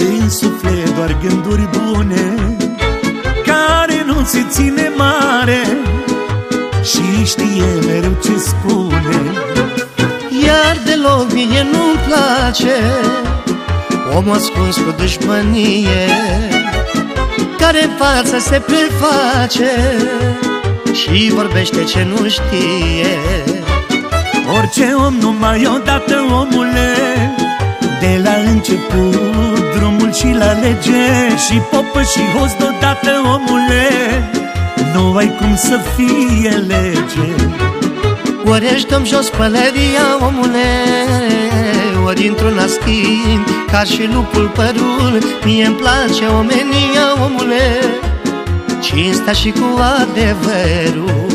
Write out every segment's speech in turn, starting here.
Din suflet doar gânduri bune Care nu se ține mare Și știe mereu ce spune. Iar deloc mie nu-mi place Om ascuns cu dușmănie Care față se preface Și vorbește ce nu știe. Orice om numai odată omule De la început drumul și la lege Și popă și host deodată, omule. Nu ai cum să fie lege. Ori ești dăm jos pălăria, omule Ori într-una schimb Ca și lupul părul. Mie îmi place omenia, omule Cinstea și cu adevărul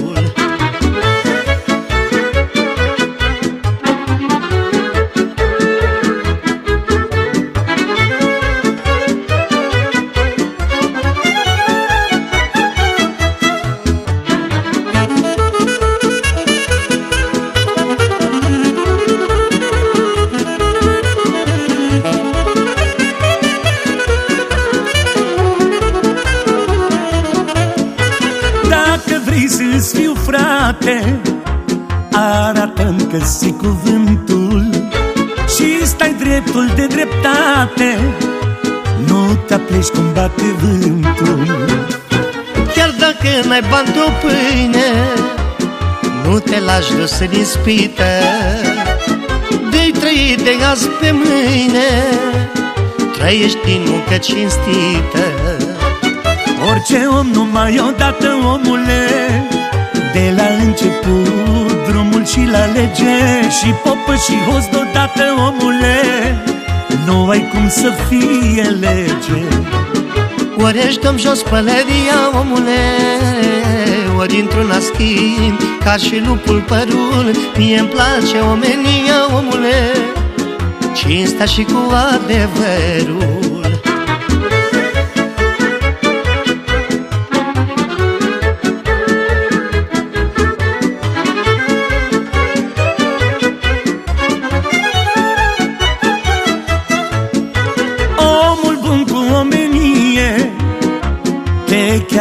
vrei să-ți fiu frate Arată-mi că si cuvântul Și stai dreptul de dreptate. Nu te apleci cum bate vântul. Chiar dacă n-ai bani de o pâine Nu te lași dus în ispită De-i trăi de azi pe mâine Trăiești din muncă cinstită Orice om numai odată, omule. De la început drumul și la lege Și popă și host deodată, omule. Nu ai cum să fie lege. Ori ești dăm jos pălăria, omule Ori într-una schimb Ca și lupul părul. Mie îmi place omenia, omule Cinstea și cu adevărul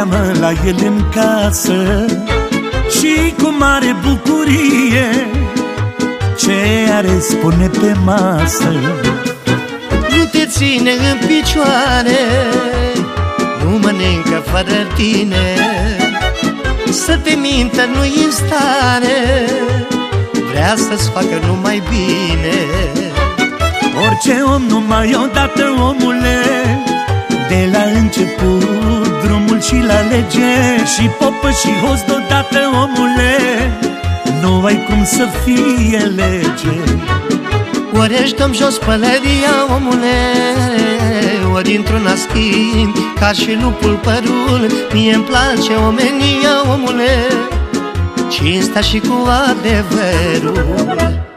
cheamă la el în casă Și cu mare bucurie Ce are spune pe masă. Nu te ține în picioare Nu mănâncă fără tine. Să te mintă nu-i în stare Vrea să-ți facă numai bine. Orice om numai odată, omule De la început drumul și la lege Și popă și host deodată, omule. Nu ai cum să fie lege. Ori ești dăm jos pălăria, omule Ori într-una schimb Ca și lupul părul. Mie îmi place omenia, omule Cinstea și cu adevărul